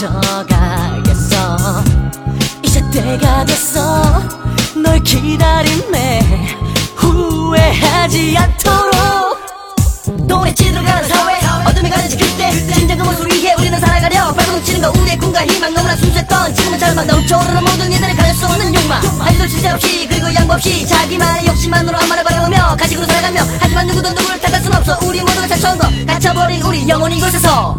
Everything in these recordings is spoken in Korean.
가져가겠어. 이제 때가 됐어. 널 기다림에 후회하지 않도록. 동네 치러 가는 사회 어둠이 가려지 그때 모습을 위해 우리는 살아가려. 발버둥 치는 거 우리의 꿈과 희망. 너무나 순수했던 지금은 절망 넘쳐오르는 모든 이들을 가릴 수 없는 욕망. 한술 진짜 없이 그리고 양보 없이 자기만의 욕심만으로 한말을 바라보며 가식으로 살아가며 하지만 누구도 누구를 탓할 순 없어. 우리 모두가 자처한 거 갇혀버린 우리 영혼이 이곳에서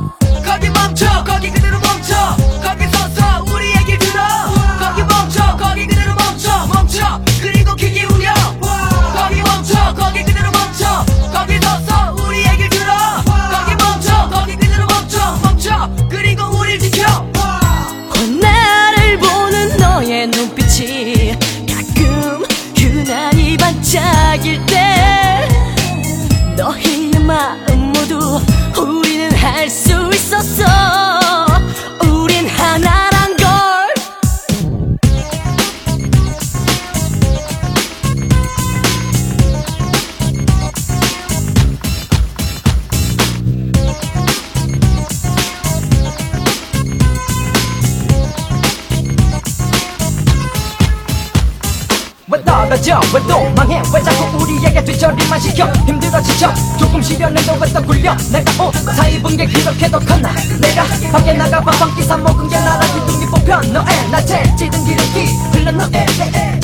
모두 우리는 할 수 있었어 왜 떨어져 왜 또 망해? 왜 자꾸 우리에게 뒤처리만 시켜? 힘들어 지쳐? 조금 쉬려는데 왜또 굴려? 내가 옷사 입은 게 그렇게도 컸나? 내가 밖에 나가봐. 방귀 사 먹은 게 나라. 기둥이 뽑혀. 너의 나체 찌든 기름기 흘러 너의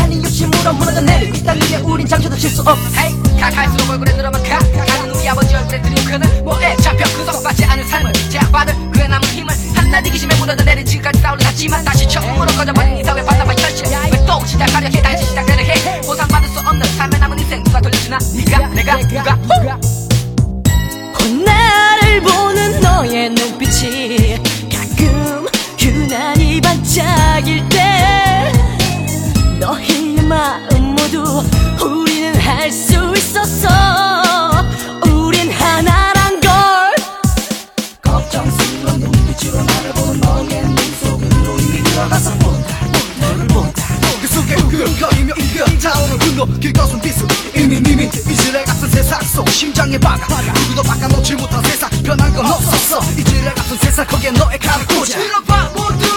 아니 욕심으로 무너져 있다는 게 우린 잠시도 쉴수 없어 헤이 가갈수록 얼굴에 늘어만 가. 가는 우리 아버지 얼굴에 드림크는 뭐에 잡혀? 구속받지 않은 삶을 제약받을 그의 남은 힘을 한낱 이기심에 묻어져 내린 지금까지 싸우려 하지만 다시 처음으로 꺼져버린 이 사회 바다만 현실 왜또 시작하려 나 네가 내가 누가? 후! 나를 보는 너의 눈빛이 가끔 유난히 반짝일 때 너의 마음 모두 우리는 할 수 있었어. 우린 하나란 걸. 걱정스러운 눈빛으로 나를 보는 너의 눈 속으로 이미 들어가서 본다 너를 본다. 그 속에 우글거리며 분노 길거순 비수 이미 미민트 이지랄 같은 세상 속 심장에 박아 누구도 바꿔놓지 못한 세상 변한 건 없었어. 이지랄 같은 세상 거기에 너의 칼을 꽂아